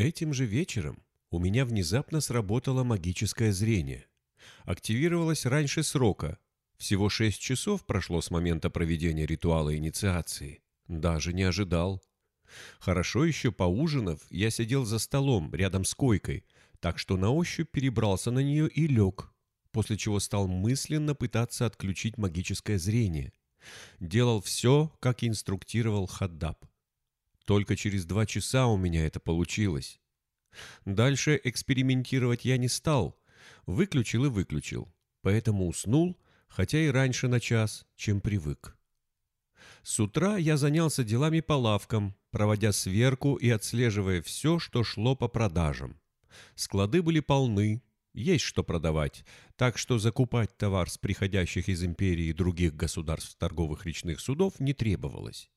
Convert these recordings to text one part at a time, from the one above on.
Этим же вечером у меня внезапно сработало магическое зрение. Активировалось раньше срока. Всего шесть часов прошло с момента проведения ритуала инициации. Даже не ожидал. Хорошо еще поужинав, я сидел за столом рядом с койкой, так что на ощупь перебрался на нее и лег, после чего стал мысленно пытаться отключить магическое зрение. Делал все, как инструктировал Хаддаб. Только через два часа у меня это получилось. Дальше экспериментировать я не стал. Выключил и выключил. Поэтому уснул, хотя и раньше на час, чем привык. С утра я занялся делами по лавкам, проводя сверку и отслеживая все, что шло по продажам. Склады были полны, есть что продавать, так что закупать товар с приходящих из империи и других государств торговых речных судов не требовалось.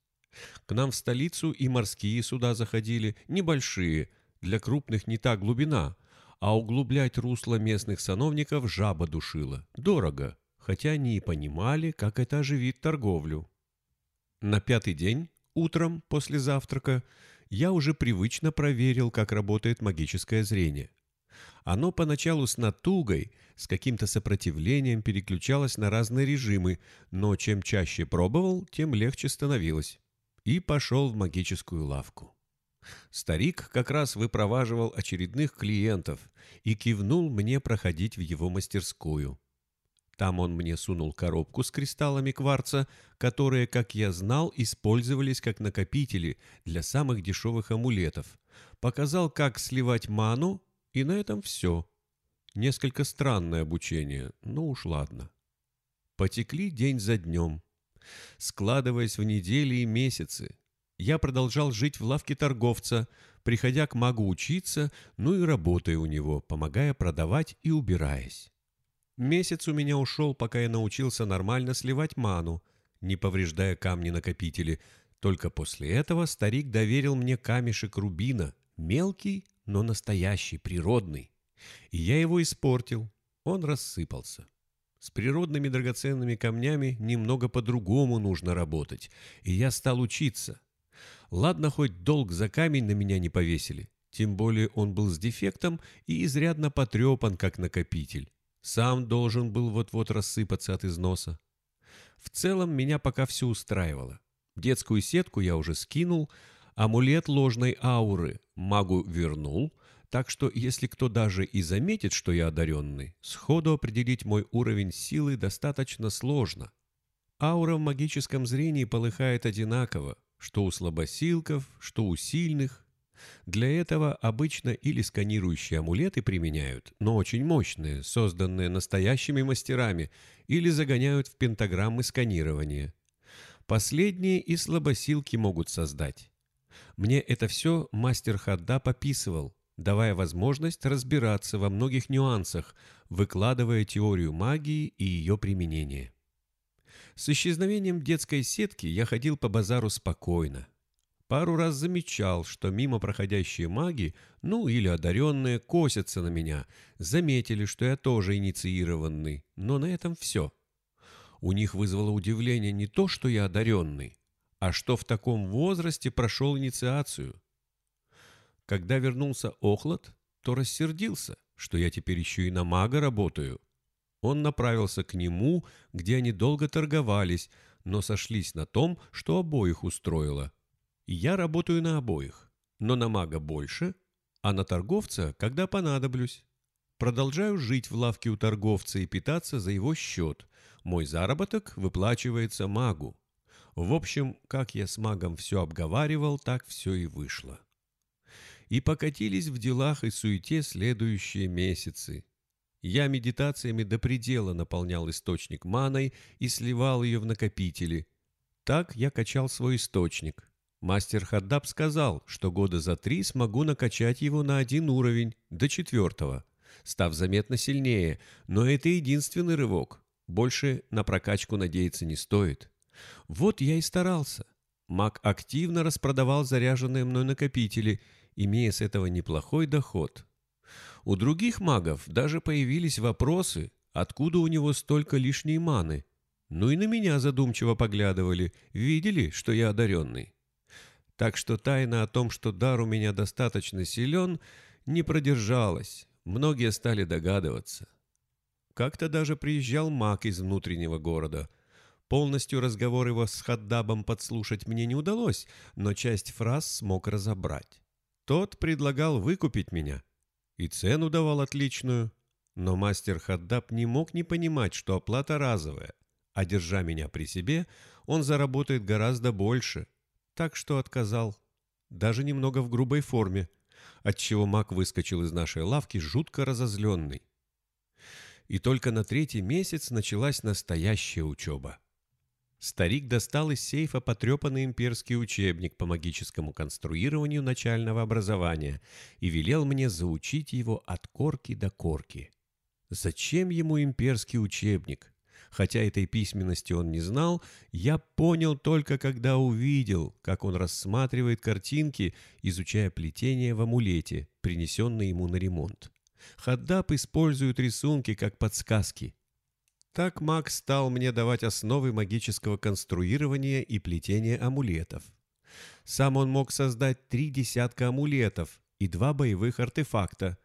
К нам в столицу и морские суда заходили, небольшие, для крупных не та глубина, а углублять русло местных сановников жаба душила. Дорого, хотя они и понимали, как это оживит торговлю. На пятый день, утром, после завтрака, я уже привычно проверил, как работает магическое зрение. Оно поначалу с натугой, с каким-то сопротивлением переключалось на разные режимы, но чем чаще пробовал, тем легче становилось. И пошел в магическую лавку. Старик как раз выпроваживал очередных клиентов и кивнул мне проходить в его мастерскую. Там он мне сунул коробку с кристаллами кварца, которые, как я знал, использовались как накопители для самых дешевых амулетов. Показал, как сливать ману, и на этом все. Несколько странное обучение, но уж ладно. Потекли день за днем. Складываясь в недели и месяцы, я продолжал жить в лавке торговца, приходя к магу учиться, ну и работая у него, помогая продавать и убираясь. Месяц у меня ушел, пока я научился нормально сливать ману, не повреждая камни-накопители. Только после этого старик доверил мне камешек рубина, мелкий, но настоящий, природный. И я его испортил. Он рассыпался. С природными драгоценными камнями немного по-другому нужно работать, и я стал учиться. Ладно, хоть долг за камень на меня не повесили, тем более он был с дефектом и изрядно потрепан, как накопитель. Сам должен был вот-вот рассыпаться от износа. В целом меня пока все устраивало. Детскую сетку я уже скинул, Амулет ложной ауры магу вернул, так что если кто даже и заметит, что я одаренный, сходу определить мой уровень силы достаточно сложно. Аура в магическом зрении полыхает одинаково, что у слабосилков, что у сильных. Для этого обычно или сканирующие амулеты применяют, но очень мощные, созданные настоящими мастерами, или загоняют в пентаграммы сканирования. Последние и слабосилки могут создать. Мне это все мастер Хадда пописывал, давая возможность разбираться во многих нюансах, выкладывая теорию магии и ее применение. С исчезновением детской сетки я ходил по базару спокойно. Пару раз замечал, что мимо проходящие маги, ну или одаренные, косятся на меня, заметили, что я тоже инициированный, но на этом все. У них вызвало удивление не то, что я одаренный, а что в таком возрасте прошел инициацию. Когда вернулся Охлад, то рассердился, что я теперь еще и на мага работаю. Он направился к нему, где они долго торговались, но сошлись на том, что обоих устроило. Я работаю на обоих, но на мага больше, а на торговца, когда понадоблюсь. Продолжаю жить в лавке у торговца и питаться за его счет. Мой заработок выплачивается магу. В общем, как я с магом все обговаривал, так все и вышло. И покатились в делах и суете следующие месяцы. Я медитациями до предела наполнял источник маной и сливал ее в накопители. Так я качал свой источник. Мастер Хаддаб сказал, что года за три смогу накачать его на один уровень, до четвертого, став заметно сильнее, но это единственный рывок. Больше на прокачку надеяться не стоит. Вот я и старался. Маг активно распродавал заряженные мной накопители, имея с этого неплохой доход. У других магов даже появились вопросы, откуда у него столько лишней маны. Ну и на меня задумчиво поглядывали, видели, что я одаренный. Так что тайна о том, что дар у меня достаточно силен, не продержалась. Многие стали догадываться. Как-то даже приезжал маг из внутреннего города. Полностью разговор его с Хаддабом подслушать мне не удалось, но часть фраз смог разобрать. Тот предлагал выкупить меня. И цену давал отличную. Но мастер Хаддаб не мог не понимать, что оплата разовая, а держа меня при себе, он заработает гораздо больше. Так что отказал. Даже немного в грубой форме, отчего маг выскочил из нашей лавки жутко разозленный. И только на третий месяц началась настоящая учеба. Старик достал из сейфа потрепанный имперский учебник по магическому конструированию начального образования и велел мне заучить его от корки до корки. Зачем ему имперский учебник? Хотя этой письменности он не знал, я понял только когда увидел, как он рассматривает картинки, изучая плетение в амулете, принесенный ему на ремонт. Хаддап использует рисунки как подсказки. Так маг стал мне давать основы магического конструирования и плетения амулетов. Сам он мог создать три десятка амулетов и два боевых артефакта,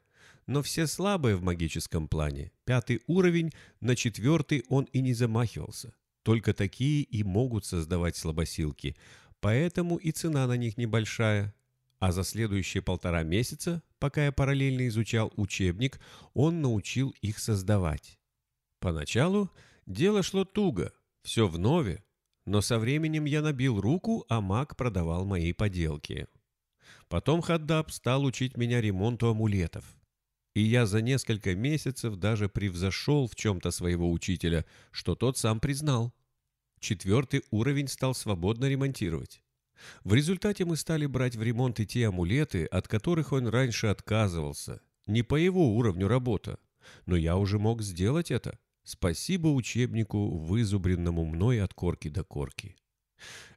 но все слабые в магическом плане. Пятый уровень, на четвертый он и не замахивался. Только такие и могут создавать слабосилки, поэтому и цена на них небольшая. А за следующие полтора месяца, пока я параллельно изучал учебник, он научил их создавать. Поначалу дело шло туго, все в нове, но со временем я набил руку, а маг продавал мои поделки. Потом Хаддаб стал учить меня ремонту амулетов. И я за несколько месяцев даже превзошел в чем-то своего учителя, что тот сам признал. Четвертый уровень стал свободно ремонтировать. В результате мы стали брать в ремонт и те амулеты, от которых он раньше отказывался. Не по его уровню работа. Но я уже мог сделать это. Спасибо учебнику, вызубренному мной от корки до корки.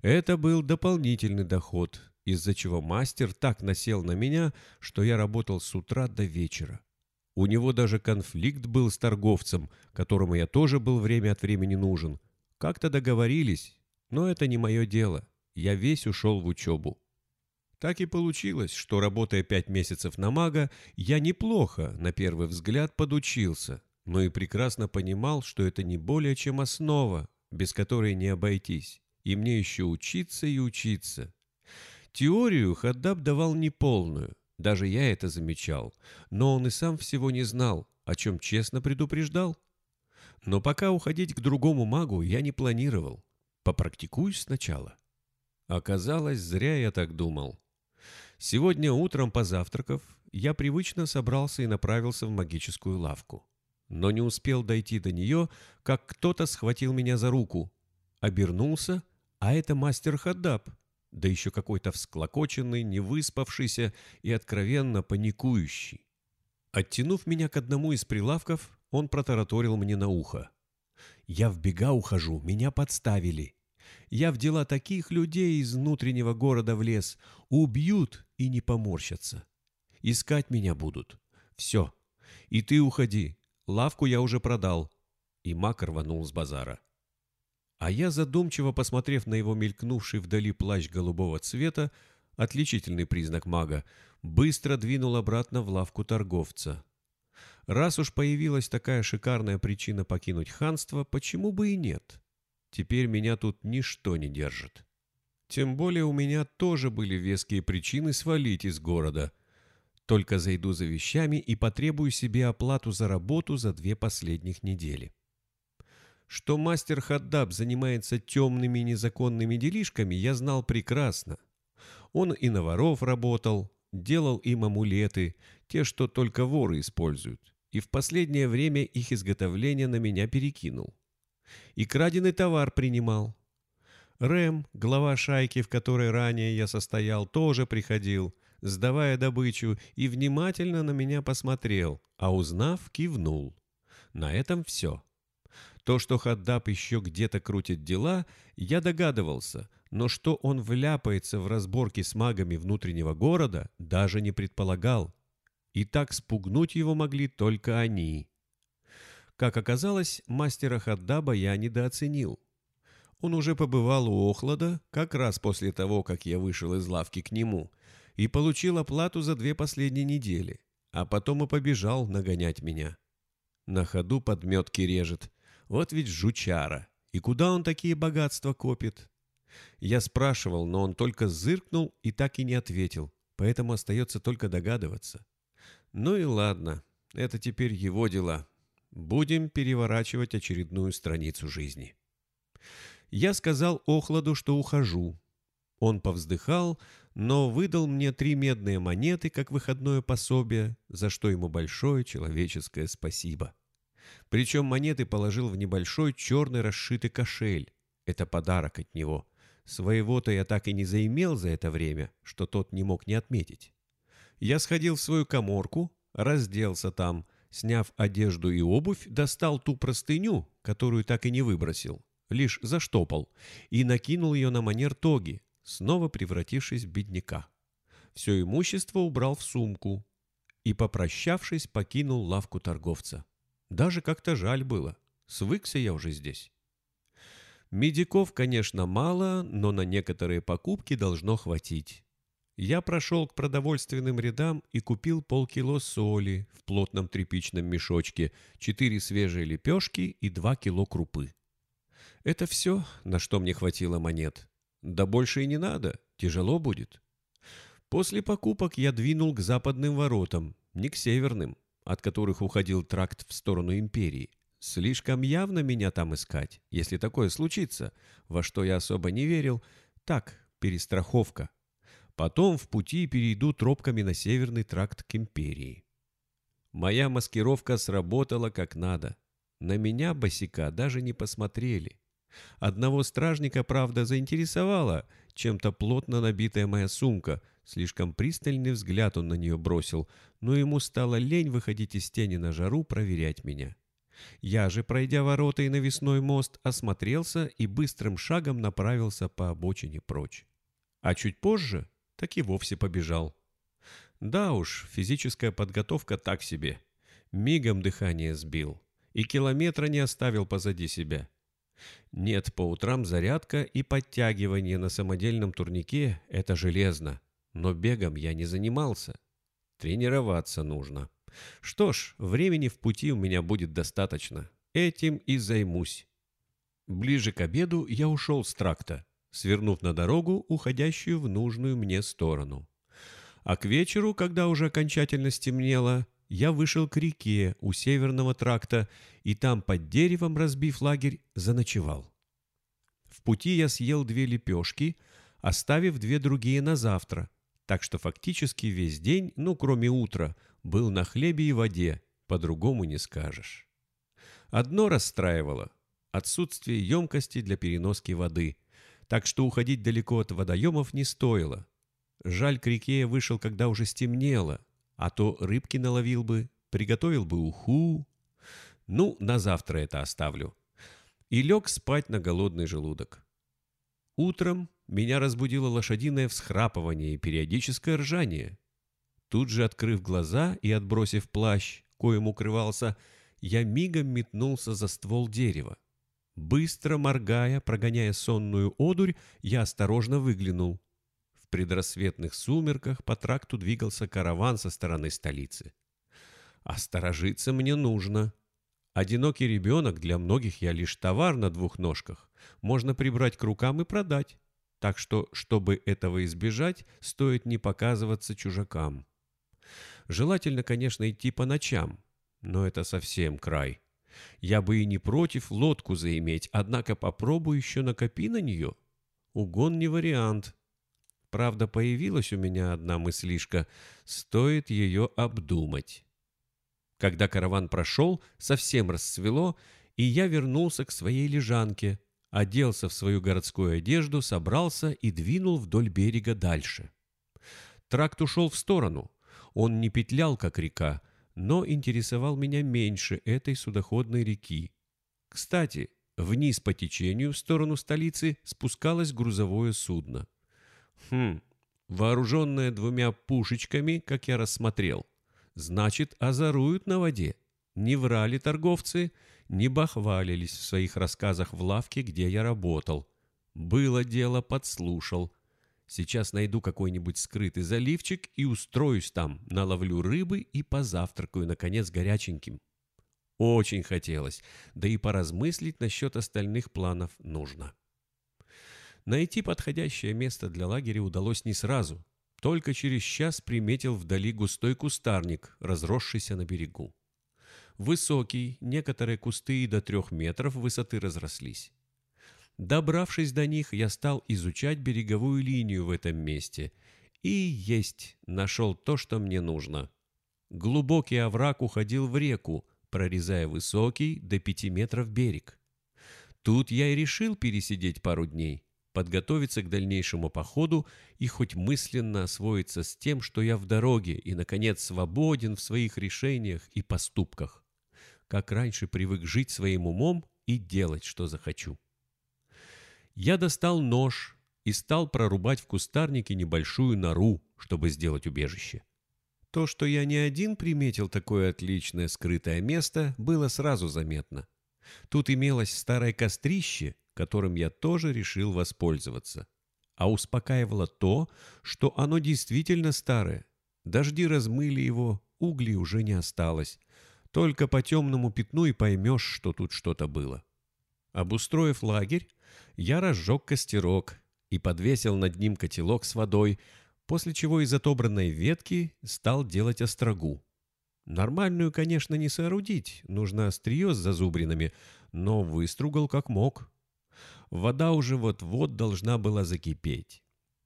Это был дополнительный доход, из-за чего мастер так насел на меня, что я работал с утра до вечера. У него даже конфликт был с торговцем, которому я тоже был время от времени нужен. Как-то договорились, но это не мое дело. Я весь ушел в учебу. Так и получилось, что, работая пять месяцев на мага, я неплохо, на первый взгляд, подучился но и прекрасно понимал, что это не более чем основа, без которой не обойтись, и мне еще учиться и учиться. Теорию Хаддаб давал неполную, даже я это замечал, но он и сам всего не знал, о чем честно предупреждал. Но пока уходить к другому магу я не планировал. Попрактикуюсь сначала. Оказалось, зря я так думал. Сегодня утром, позавтракав, я привычно собрался и направился в магическую лавку но не успел дойти до нее, как кто-то схватил меня за руку. Обернулся, а это мастер Хаддаб, да еще какой-то всклокоченный, невыспавшийся и откровенно паникующий. Оттянув меня к одному из прилавков, он протараторил мне на ухо. «Я в бега ухожу, меня подставили. Я в дела таких людей из внутреннего города в лес убьют и не поморщатся. Искать меня будут. Все. И ты уходи, Лавку я уже продал. И Мак рванул с базара. А я, задумчиво посмотрев на его мелькнувший вдали плащ голубого цвета, отличительный признак мага, быстро двинул обратно в лавку торговца. Раз уж появилась такая шикарная причина покинуть ханство, почему бы и нет? Теперь меня тут ничто не держит. Тем более у меня тоже были веские причины свалить из города — только зайду за вещами и потребую себе оплату за работу за две последних недели. Что мастер Хаддаб занимается темными незаконными делишками, я знал прекрасно. Он и на воров работал, делал им амулеты, те, что только воры используют, и в последнее время их изготовление на меня перекинул. И краденый товар принимал. Рэм, глава шайки, в которой ранее я состоял, тоже приходил, сдавая добычу, и внимательно на меня посмотрел, а узнав, кивнул. На этом все. То, что Хаддаб еще где-то крутит дела, я догадывался, но что он вляпается в разборки с магами внутреннего города, даже не предполагал. И так спугнуть его могли только они. Как оказалось, мастера Хаддаба я недооценил. Он уже побывал у Охлада как раз после того, как я вышел из лавки к нему, и получил оплату за две последние недели, а потом и побежал нагонять меня. На ходу подметки режет. Вот ведь жучара. И куда он такие богатства копит? Я спрашивал, но он только зыркнул и так и не ответил, поэтому остается только догадываться. Ну и ладно, это теперь его дела. Будем переворачивать очередную страницу жизни. Я сказал Охладу, что ухожу. Он повздыхал, но выдал мне три медные монеты как выходное пособие, за что ему большое человеческое спасибо. Причем монеты положил в небольшой черный расшитый кошель. Это подарок от него. Своего-то я так и не заимел за это время, что тот не мог не отметить. Я сходил в свою коморку, разделся там, сняв одежду и обувь, достал ту простыню, которую так и не выбросил, лишь заштопал, и накинул ее на манер тоги, снова превратившись в бедняка. Все имущество убрал в сумку и, попрощавшись, покинул лавку торговца. Даже как-то жаль было. Свыкся я уже здесь. Медиков, конечно, мало, но на некоторые покупки должно хватить. Я прошел к продовольственным рядам и купил полкило соли в плотном тряпичном мешочке, четыре свежие лепешки и два кило крупы. Это все, на что мне хватило монет. Да больше и не надо, тяжело будет. После покупок я двинул к западным воротам, не к северным, от которых уходил тракт в сторону империи. Слишком явно меня там искать, если такое случится, во что я особо не верил. Так, перестраховка. Потом в пути перейду тропками на северный тракт к империи. Моя маскировка сработала как надо. На меня, босика, даже не посмотрели. Одного стражника, правда, заинтересовала чем-то плотно набитая моя сумка. Слишком пристальный взгляд он на нее бросил, но ему стало лень выходить из тени на жару проверять меня. Я же, пройдя ворота и навесной мост, осмотрелся и быстрым шагом направился по обочине прочь. А чуть позже так и вовсе побежал. Да уж, физическая подготовка так себе. Мигом дыхание сбил и километра не оставил позади себя. Нет, по утрам зарядка и подтягивание на самодельном турнике – это железно. Но бегом я не занимался. Тренироваться нужно. Что ж, времени в пути у меня будет достаточно. Этим и займусь. Ближе к обеду я ушел с тракта, свернув на дорогу, уходящую в нужную мне сторону. А к вечеру, когда уже окончательно стемнело, я вышел к реке у северного тракта и там под деревом, разбив лагерь, заночевал. В пути я съел две лепешки, оставив две другие на завтра, так что фактически весь день, ну кроме утра, был на хлебе и воде, по-другому не скажешь. Одно расстраивало – отсутствие емкости для переноски воды, так что уходить далеко от водоемов не стоило. Жаль, к реке я вышел, когда уже стемнело – а то рыбки наловил бы, приготовил бы уху. Ну, на завтра это оставлю. И лег спать на голодный желудок. Утром меня разбудило лошадиное всхрапывание и периодическое ржание. Тут же, открыв глаза и отбросив плащ, коим укрывался, я мигом метнулся за ствол дерева. Быстро моргая, прогоняя сонную одурь, я осторожно выглянул предрассветных сумерках по тракту двигался караван со стороны столицы. «Осторожиться мне нужно. Одинокий ребенок для многих я лишь товар на двух ножках. Можно прибрать к рукам и продать. Так что, чтобы этого избежать, стоит не показываться чужакам. Желательно, конечно, идти по ночам, но это совсем край. Я бы и не против лодку заиметь, однако попробую еще накопи на нее. Угон не вариант, Правда, появилась у меня одна мыслишка. Стоит ее обдумать. Когда караван прошел, совсем расцвело, и я вернулся к своей лежанке, оделся в свою городскую одежду, собрался и двинул вдоль берега дальше. Тракт ушел в сторону. Он не петлял, как река, но интересовал меня меньше этой судоходной реки. Кстати, вниз по течению в сторону столицы спускалось грузовое судно. Хм, вооруженная двумя пушечками, как я рассмотрел. Значит, озоруют на воде. Не врали торговцы, не бахвалились в своих рассказах в лавке, где я работал. Было дело, подслушал. Сейчас найду какой-нибудь скрытый заливчик и устроюсь там, наловлю рыбы и позавтракаю, наконец, горяченьким. Очень хотелось, да и поразмыслить насчет остальных планов нужно. Найти подходящее место для лагеря удалось не сразу. Только через час приметил вдали густой кустарник, разросшийся на берегу. Высокий, некоторые кусты и до трех метров высоты разрослись. Добравшись до них, я стал изучать береговую линию в этом месте. И есть, нашел то, что мне нужно. Глубокий овраг уходил в реку, прорезая высокий до пяти метров берег. Тут я и решил пересидеть пару дней, подготовиться к дальнейшему походу и хоть мысленно освоиться с тем, что я в дороге и, наконец, свободен в своих решениях и поступках. Как раньше привык жить своим умом и делать, что захочу. Я достал нож и стал прорубать в кустарнике небольшую нору, чтобы сделать убежище. То, что я не один приметил такое отличное скрытое место, было сразу заметно. Тут имелось старое кострище, которым я тоже решил воспользоваться. А успокаивало то, что оно действительно старое. Дожди размыли его, углей уже не осталось. Только по темному пятну и поймешь, что тут что-то было. Обустроив лагерь, я разжег костерок и подвесил над ним котелок с водой, после чего из отобранной ветки стал делать острогу. Нормальную, конечно, не соорудить, нужно острие с зазубринами, но выстругал как мог. Вода уже вот-вот должна была закипеть.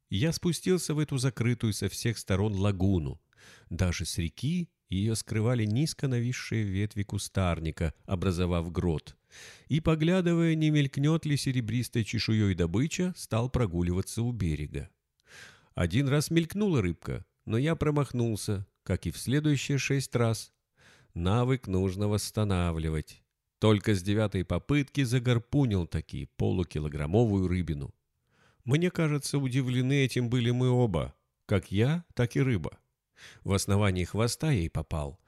Я спустился в эту закрытую со всех сторон лагуну. Даже с реки ее скрывали низко нависшие ветви кустарника, образовав грот. И, поглядывая, не мелькнет ли серебристой чешуей добыча, стал прогуливаться у берега. Один раз мелькнула рыбка, но я промахнулся, как и в следующие шесть раз. Навык нужно восстанавливать. Только с девятой попытки загарпунил таки полукилограммовую рыбину. Мне кажется, удивлены этим были мы оба, как я, так и рыба. В основании хвоста ей попал.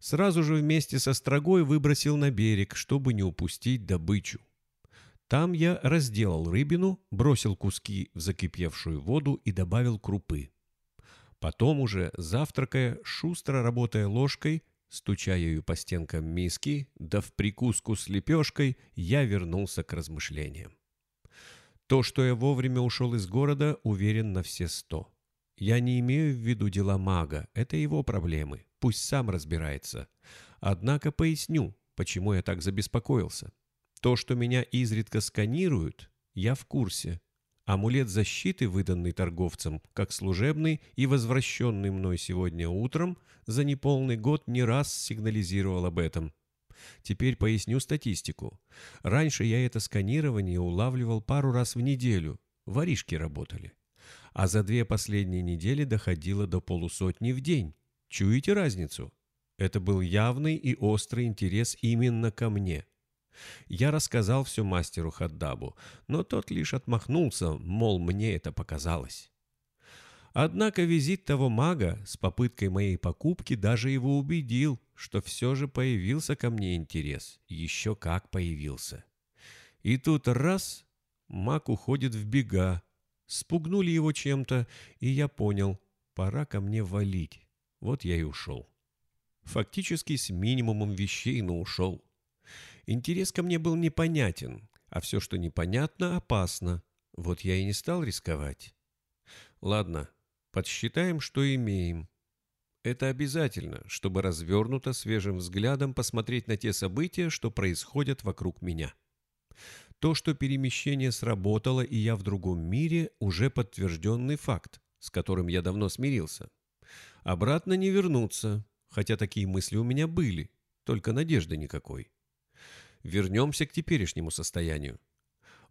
Сразу же вместе со строгой выбросил на берег, чтобы не упустить добычу. Там я разделал рыбину, бросил куски в закипевшую воду и добавил крупы. Потом уже, завтракая, шустро работая ложкой, стуча ею по стенкам миски, да в прикуску с лепешкой, я вернулся к размышлениям. То, что я вовремя ушел из города, уверен на все сто. Я не имею в виду дела мага, это его проблемы, пусть сам разбирается. Однако поясню, почему я так забеспокоился. То, что меня изредка сканируют, я в курсе. Амулет защиты, выданный торговцам, как служебный и возвращенный мной сегодня утром, за неполный год не раз сигнализировал об этом. Теперь поясню статистику. Раньше я это сканирование улавливал пару раз в неделю. Воришки работали а за две последние недели доходило до полусотни в день. Чуете разницу? Это был явный и острый интерес именно ко мне. Я рассказал все мастеру Хаддабу, но тот лишь отмахнулся, мол, мне это показалось. Однако визит того мага с попыткой моей покупки даже его убедил, что все же появился ко мне интерес. Еще как появился. И тут раз — маг уходит в бега, Спугнули его чем-то, и я понял, пора ко мне валить. Вот я и ушел. Фактически с минимумом вещей, но ушел. Интерес ко мне был непонятен, а все, что непонятно, опасно. Вот я и не стал рисковать. Ладно, подсчитаем, что имеем. Это обязательно, чтобы развернуто свежим взглядом посмотреть на те события, что происходят вокруг меня. То, что перемещение сработало и я в другом мире, уже подтвержденный факт, с которым я давно смирился. Обратно не вернуться, хотя такие мысли у меня были, только надежды никакой. Вернемся к теперешнему состоянию.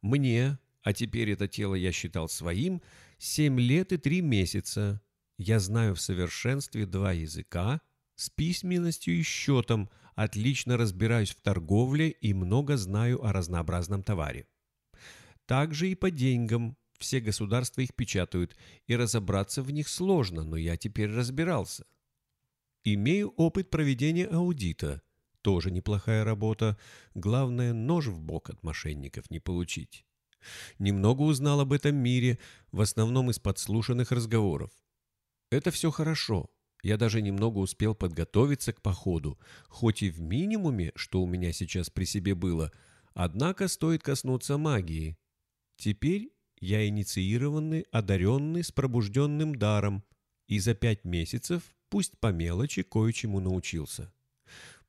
Мне, а теперь это тело я считал своим, семь лет и три месяца. Я знаю в совершенстве два языка, с письменностью и счетом – отлично разбираюсь в торговле и много знаю о разнообразном товаре. Также и по деньгам. Все государства их печатают, и разобраться в них сложно, но я теперь разбирался. Имею опыт проведения аудита. Тоже неплохая работа. Главное, нож в бок от мошенников не получить. Немного узнал об этом мире, в основном из подслушанных разговоров. Это все хорошо. Я даже немного успел подготовиться к походу, хоть и в минимуме, что у меня сейчас при себе было, однако стоит коснуться магии. Теперь я инициированный, одаренный, с пробужденным даром, и за пять месяцев, пусть по мелочи, кое-чему научился.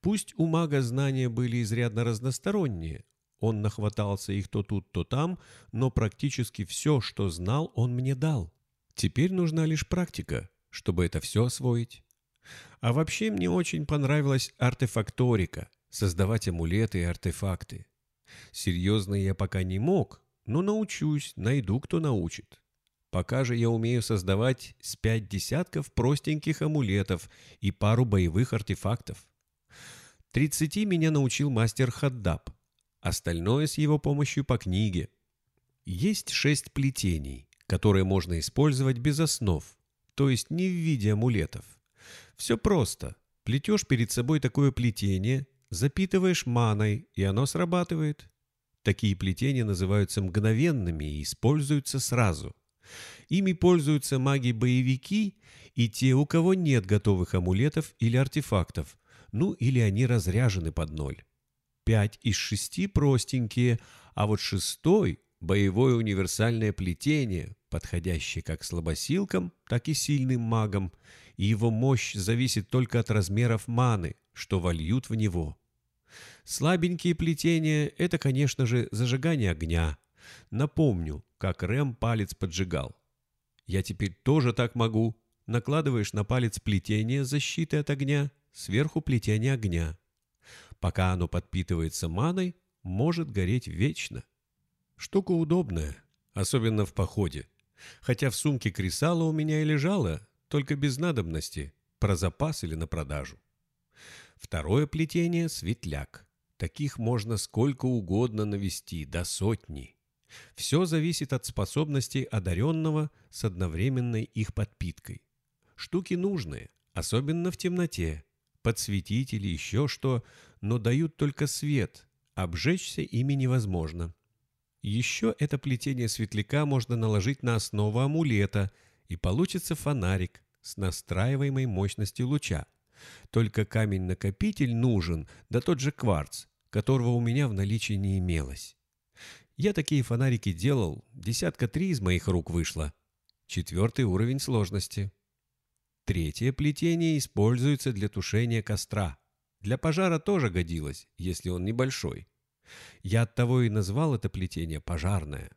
Пусть у мага знания были изрядно разносторонние, он нахватался их то тут, то там, но практически все, что знал, он мне дал. Теперь нужна лишь практика, чтобы это все освоить. А вообще мне очень понравилась артефакторика, создавать амулеты и артефакты. Серьезно я пока не мог, но научусь, найду, кто научит. Пока же я умею создавать с пять десятков простеньких амулетов и пару боевых артефактов. Тридцати меня научил мастер Хаддаб, остальное с его помощью по книге. Есть шесть плетений, которые можно использовать без основ, то есть не в виде амулетов. Все просто. Плетешь перед собой такое плетение, запитываешь маной, и оно срабатывает. Такие плетения называются мгновенными и используются сразу. Ими пользуются маги-боевики и те, у кого нет готовых амулетов или артефактов, ну или они разряжены под ноль. Пять из шести простенькие, а вот шестой – боевое универсальное плетение, подходящее как слабосилкам, так и сильным магам, и его мощь зависит только от размеров маны, что вольют в него. Слабенькие плетения – это, конечно же, зажигание огня. Напомню, как Рэм палец поджигал. Я теперь тоже так могу. Накладываешь на палец плетение защиты от огня, сверху плетение огня. Пока оно подпитывается маной, может гореть вечно. Штука удобная, особенно в походе. Хотя в сумке кресала у меня и лежала, только без надобности, про запас или на продажу. Второе плетение — светляк. Таких можно сколько угодно навести, до сотни. Все зависит от способностей одаренного с одновременной их подпиткой. Штуки нужные, особенно в темноте. Подсветить или еще что, но дают только свет, обжечься ими невозможно. Еще это плетение светляка можно наложить на основу амулета, и получится фонарик с настраиваемой мощностью луча. Только камень-накопитель нужен, да тот же кварц, которого у меня в наличии не имелось. Я такие фонарики делал, десятка три из моих рук вышло. Четвертый уровень сложности. Третье плетение используется для тушения костра. Для пожара тоже годилось, если он небольшой. Я оттого и назвал это плетение пожарное.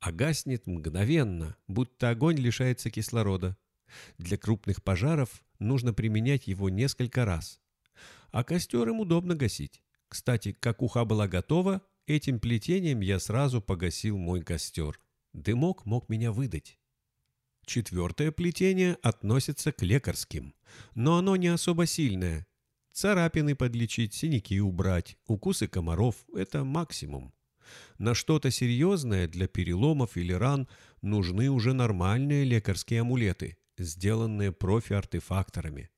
А гаснет мгновенно, будто огонь лишается кислорода. Для крупных пожаров нужно применять его несколько раз. А костер им удобно гасить. Кстати, как уха была готова, этим плетением я сразу погасил мой костер. Дымок мог меня выдать. Четвертое плетение относится к лекарским, но оно не особо сильное, Царапины подлечить, синяки убрать, укусы комаров – это максимум. На что-то серьезное для переломов или ран нужны уже нормальные лекарские амулеты, сделанные профи-артефакторами.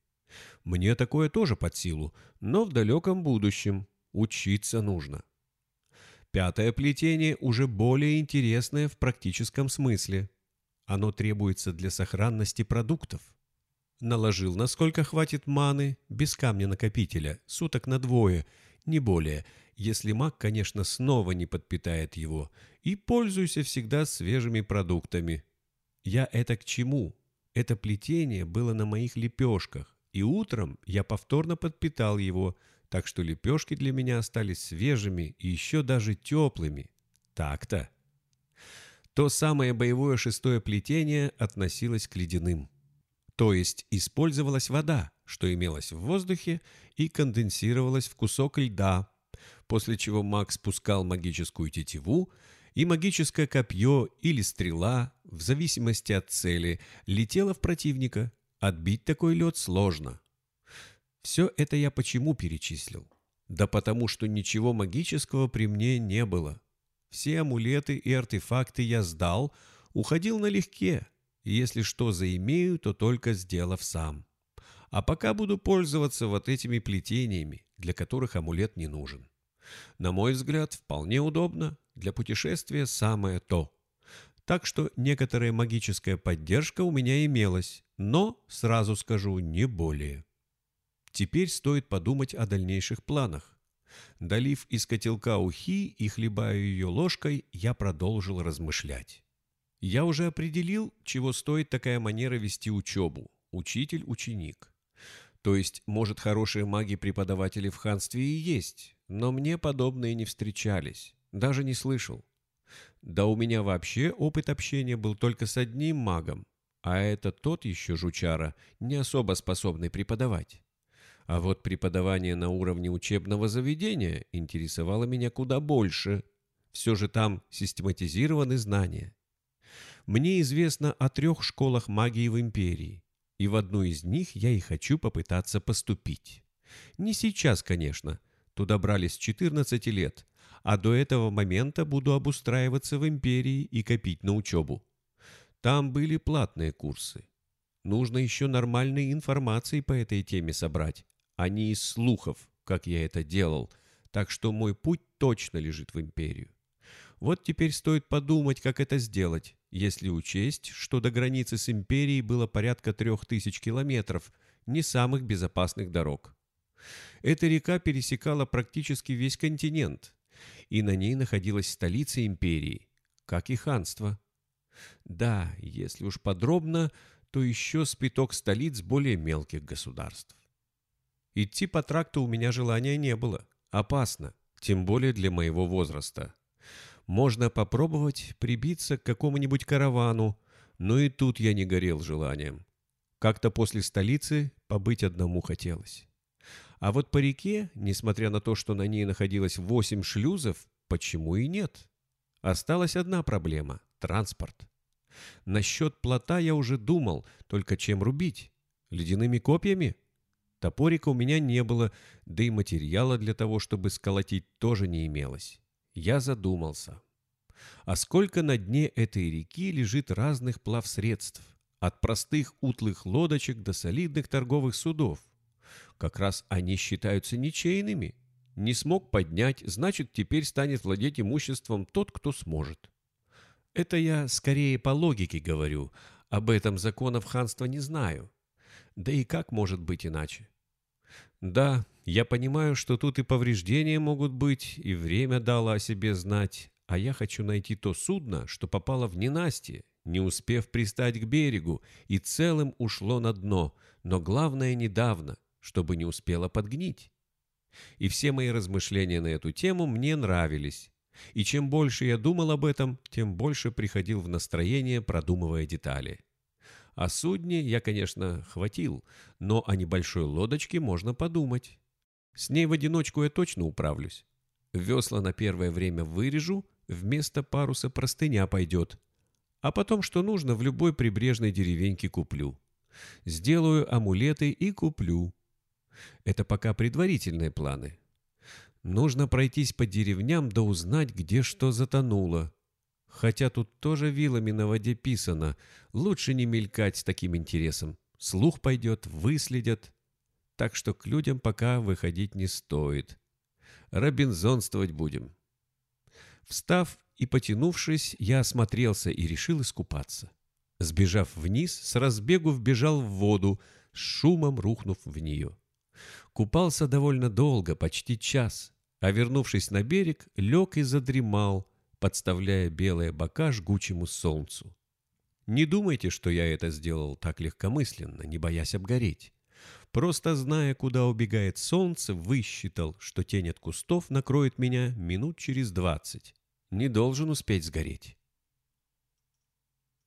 Мне такое тоже под силу, но в далеком будущем. Учиться нужно. Пятое плетение уже более интересное в практическом смысле. Оно требуется для сохранности продуктов. Наложил, насколько хватит маны, без камня-накопителя, суток на двое, не более, если маг, конечно, снова не подпитает его, и пользуйся всегда свежими продуктами. Я это к чему? Это плетение было на моих лепешках, и утром я повторно подпитал его, так что лепешки для меня остались свежими и еще даже теплыми. Так-то. То самое боевое шестое плетение относилось к ледяным. То есть использовалась вода, что имелось в воздухе, и конденсировалась в кусок льда, после чего маг спускал магическую тетиву, и магическое копье или стрела, в зависимости от цели, летело в противника. Отбить такой лед сложно. Все это я почему перечислил? Да потому что ничего магического при мне не было. Все амулеты и артефакты я сдал, уходил налегке, если что заимею, то только сделав сам. А пока буду пользоваться вот этими плетениями, для которых амулет не нужен. На мой взгляд, вполне удобно, для путешествия самое то. Так что некоторая магическая поддержка у меня имелась, но, сразу скажу, не более. Теперь стоит подумать о дальнейших планах. Долив из котелка ухи и хлебая ее ложкой, я продолжил размышлять. Я уже определил, чего стоит такая манера вести учебу. Учитель-ученик. То есть, может, хорошие маги-преподаватели в ханстве и есть, но мне подобные не встречались, даже не слышал. Да у меня вообще опыт общения был только с одним магом, а это тот еще жучара, не особо способный преподавать. А вот преподавание на уровне учебного заведения интересовало меня куда больше. Все же там систематизированы знания. Мне известно о трех школах магии в империи, и в одну из них я и хочу попытаться поступить. Не сейчас, конечно, туда брали с 14 лет, а до этого момента буду обустраиваться в империи и копить на учебу. Там были платные курсы. Нужно еще нормальной информации по этой теме собрать, а не из слухов, как я это делал, так что мой путь точно лежит в империю. Вот теперь стоит подумать, как это сделать, если учесть, что до границы с империей было порядка трех тысяч километров, не самых безопасных дорог. Эта река пересекала практически весь континент, и на ней находилась столица империи, как и ханство. Да, если уж подробно, то еще спиток столиц более мелких государств. Идти по тракту у меня желания не было. Опасно, тем более для моего возраста. Можно попробовать прибиться к какому-нибудь каравану, но и тут я не горел желанием. Как-то после столицы побыть одному хотелось. А вот по реке, несмотря на то, что на ней находилось восемь шлюзов, почему и нет? Осталась одна проблема – транспорт. Насчет плота я уже думал, только чем рубить? Ледяными копьями? Топорика у меня не было, да и материала для того, чтобы сколотить, тоже не имелось. Я задумался. А сколько на дне этой реки лежит разных плавсредств, от простых утлых лодочек до солидных торговых судов? Как раз они считаются ничейными. Не смог поднять, значит, теперь станет владеть имуществом тот, кто сможет. Это я скорее по логике говорю. Об этом законов ханства не знаю. Да и как может быть иначе? Да, я понимаю, что тут и повреждения могут быть, и время дало о себе знать, а я хочу найти то судно, что попало в ненастье, не успев пристать к берегу, и целым ушло на дно, но главное недавно, чтобы не успело подгнить. И все мои размышления на эту тему мне нравились. И чем больше я думал об этом, тем больше приходил в настроение, продумывая детали. О судне я, конечно, хватил, но о небольшой лодочке можно подумать. С ней в одиночку я точно управлюсь. Весла на первое время вырежу, вместо паруса простыня пойдет. А потом, что нужно, в любой прибрежной деревеньке куплю. Сделаю амулеты и куплю. Это пока предварительные планы. Нужно пройтись по деревням да узнать, где что затонуло. Хотя тут тоже вилами на воде писано. Лучше не мелькать с таким интересом. Слух пойдет, выследят. Так что к людям пока выходить не стоит. Робинзонствовать будем. Встав и потянувшись, я осмотрелся и решил искупаться. Сбежав вниз, с разбегу вбежал в воду, с шумом рухнув в нее. Купался довольно долго, почти час, а вернувшись на берег, лег и задремал, подставляя белые бока жгучему солнцу. Не думайте, что я это сделал так легкомысленно, не боясь обгореть. Просто зная, куда убегает солнце, высчитал, что тень от кустов накроет меня минут через двадцать. Не должен успеть сгореть.